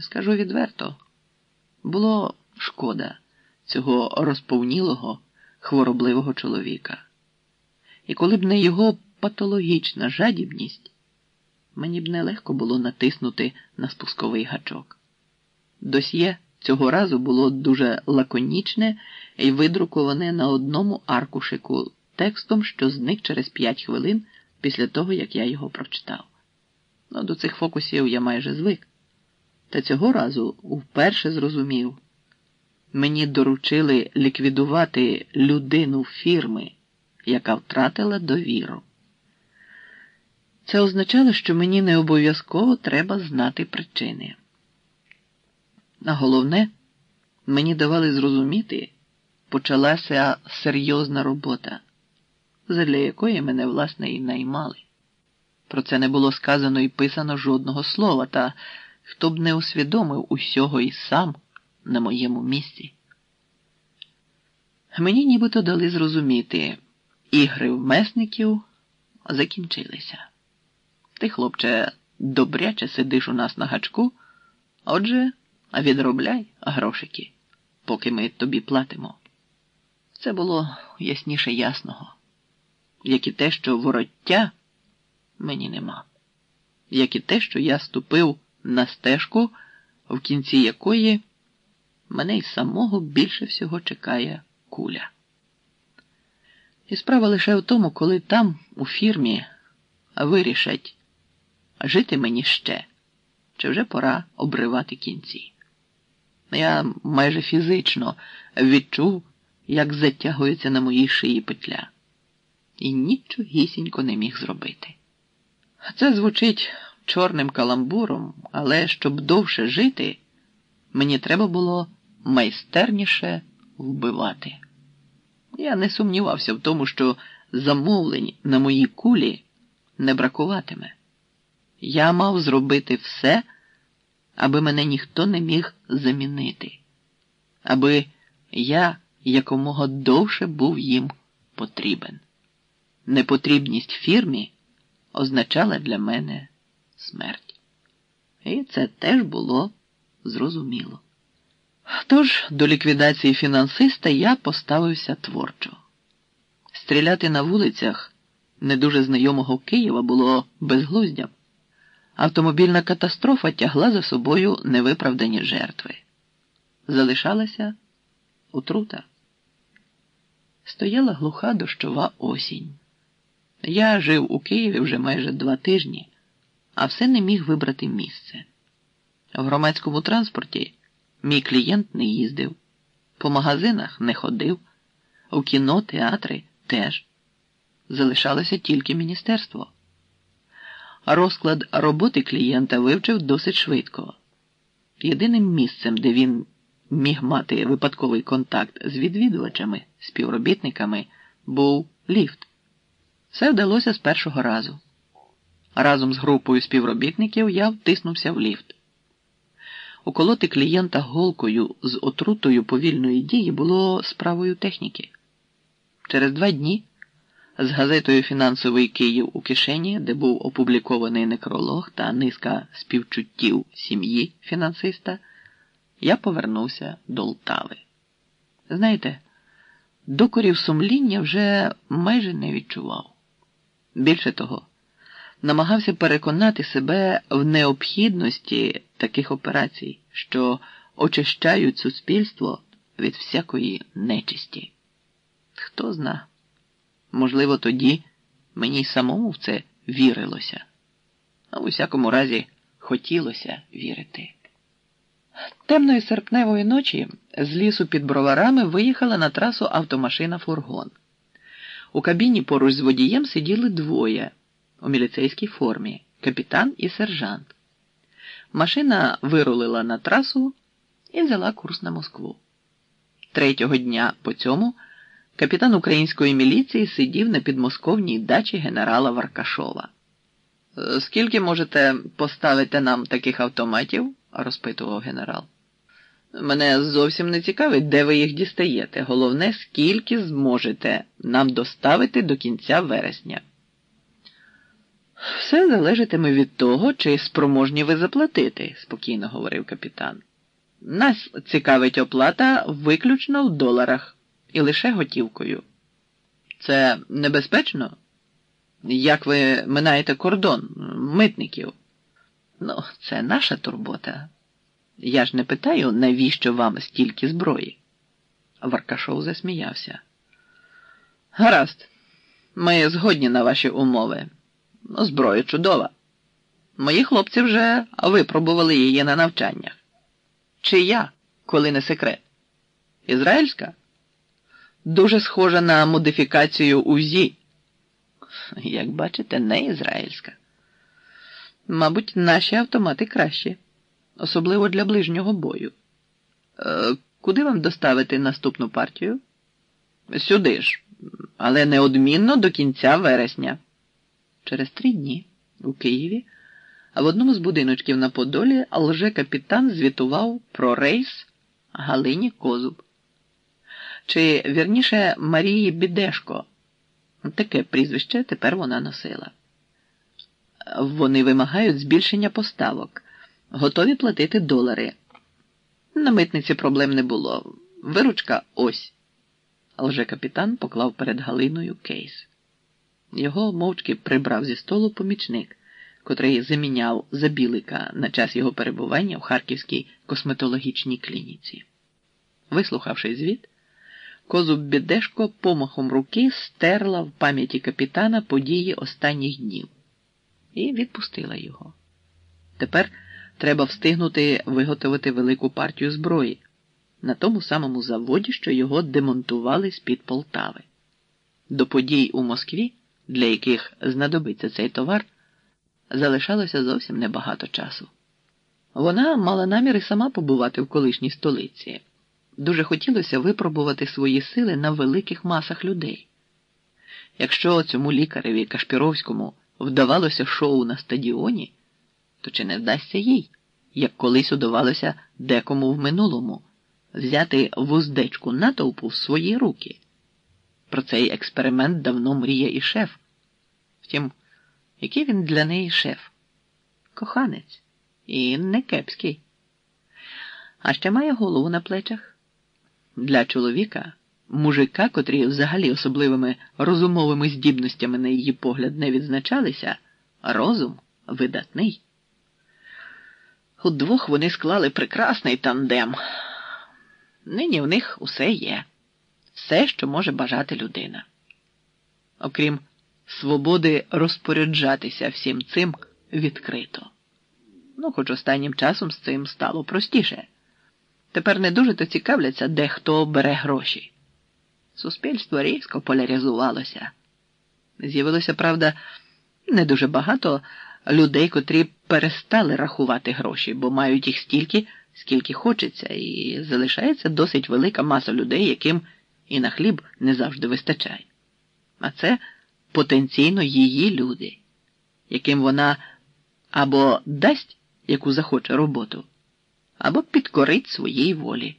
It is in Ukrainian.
Скажу відверто, було шкода цього розповнілого, хворобливого чоловіка. І коли б не його патологічна жадібність, мені б нелегко було натиснути на спусковий гачок. Досьє цього разу було дуже лаконічне і видруковане на одному аркушику текстом, що зник через п'ять хвилин після того, як я його прочитав. Ну, до цих фокусів я майже звик. Та цього разу вперше зрозумів. Мені доручили ліквідувати людину фірми, яка втратила довіру. Це означало, що мені не обов'язково треба знати причини. А головне, мені давали зрозуміти, почалася серйозна робота, задля якої мене, власне, і наймали. Про це не було сказано і писано жодного слова, та хто б не усвідомив усього і сам на моєму місці. Мені нібито дали зрозуміти, ігри в месників закінчилися. Ти, хлопче, добряче сидиш у нас на гачку, отже, відробляй грошики, поки ми тобі платимо. Це було ясніше ясного, як і те, що вороття мені нема, як і те, що я ступив на стежку, в кінці якої мене й самого більше всього чекає куля. І справа лише в тому, коли там, у фірмі, вирішать, жити мені ще, чи вже пора обривати кінці. Я майже фізично відчув, як затягується на моїй шиї петля, і нічогісінько не міг зробити. Це звучить чорним каламбуром, але щоб довше жити, мені треба було майстерніше вбивати. Я не сумнівався в тому, що замовлень на моїй кулі не бракуватиме. Я мав зробити все, аби мене ніхто не міг замінити, аби я якомога довше був їм потрібен. Непотрібність фірмі означала для мене смерть. І це теж було зрозуміло. Тож до ліквідації фінансиста я поставився творчо. Стріляти на вулицях не дуже знайомого Києва було безглуздям. Автомобільна катастрофа тягла за собою невиправдані жертви. Залишалася отрута. Стояла глуха дощова осінь. Я жив у Києві вже майже два тижні, а все не міг вибрати місце. В громадському транспорті мій клієнт не їздив, по магазинах не ходив, у кіно, театри теж. Залишалося тільки міністерство. Розклад роботи клієнта вивчив досить швидко. Єдиним місцем, де він міг мати випадковий контакт з відвідувачами, співробітниками, був ліфт. Все вдалося з першого разу. Разом з групою співробітників я втиснувся в ліфт. Уколоти клієнта голкою з отрутою повільної дії було справою техніки. Через два дні з газетою Фінансовий Київ у кишені, де був опублікований некролог та низка співчуттів сім'ї фінансиста, я повернувся до Лтави. Знаєте, докорів сумління вже майже не відчував. Більше того, намагався переконати себе в необхідності таких операцій, що очищають суспільство від всякої нечисті. Хто зна, можливо, тоді мені самому в це вірилося, а в усякому разі хотілося вірити. Темної серпневої ночі з лісу під броварами виїхала на трасу автомашина фургон. У кабіні поруч з водієм сиділи двоє у міліцейській формі капітан і сержант. Машина вирулила на трасу і взяла курс на Москву. Третього дня по цьому капітан української міліції сидів на підмосковній дачі генерала Варкашова. Скільки можете поставити нам таких автоматів? розпитував генерал. Мене зовсім не цікавить, де ви їх дістаєте. Головне, скільки зможете нам доставити до кінця вересня. Все залежатиме від того, чи спроможні ви заплатити, спокійно говорив капітан. Нас цікавить оплата виключно в доларах і лише готівкою. Це небезпечно? Як ви минаєте кордон митників? Ну, це наша турбота. Я ж не питаю, навіщо вам стільки зброї. Варкашов засміявся. Гаразд, ми згодні на ваші умови. Зброя чудова. Мої хлопці вже випробували її на навчаннях. Чи я, коли не секрет? Ізраїльська? Дуже схожа на модифікацію УЗІ. Як бачите, не ізраїльська. Мабуть, наші автомати кращі, особливо для ближнього бою. Е, Куди вам доставити наступну партію? Сюди ж, але неодмінно до кінця вересня. Через три дні у Києві, а в одному з будиночків на Подолі лже-капітан звітував про рейс Галині Козуб. Чи вірніше Марії Бідешко. Таке прізвище тепер вона носила. Вони вимагають збільшення поставок, готові платити долари. На митниці проблем не було. Виручка ось. Лже-капітан поклав перед Галиною кейс. Його мовчки прибрав зі столу помічник, котрий заміняв забілика на час його перебування в Харківській косметологічній клініці. Вислухавши звіт, козуб Бідешко помахом руки стерла в пам'яті капітана події останніх днів і відпустила його. Тепер треба встигнути виготовити велику партію зброї на тому самому заводі, що його демонтували з-під Полтави. До подій у Москві, для яких знадобиться цей товар, залишалося зовсім небагато часу. Вона мала наміри сама побувати в колишній столиці. Дуже хотілося випробувати свої сили на великих масах людей. Якщо цьому лікареві Кашпіровському вдавалося шоу на стадіоні, то чи не вдасться їй, як колись удавалося декому в минулому, взяти вуздечку натовпу в свої руки? Про цей експеримент давно мріє і шеф. Втім, який він для неї шеф? Коханець і не кепський. А ще має голову на плечах. Для чоловіка, мужика, котрі взагалі особливими розумовими здібностями на її погляд не відзначалися, розум видатний. Удвох вони склали прекрасний тандем. Нині в них усе є, все, що може бажати людина. Окрім свободи розпоряджатися всім цим відкрито. Ну, хоч останнім часом з цим стало простіше. Тепер не дуже то цікавляться, де хто бере гроші. Суспільство різко поляризувалося. З'явилося, правда, не дуже багато людей, котрі перестали рахувати гроші, бо мають їх стільки, скільки хочеться, і залишається досить велика маса людей, яким і на хліб не завжди вистачає. А це потенційно її люди, яким вона або дасть яку захоче роботу, або підкорить своїй волі.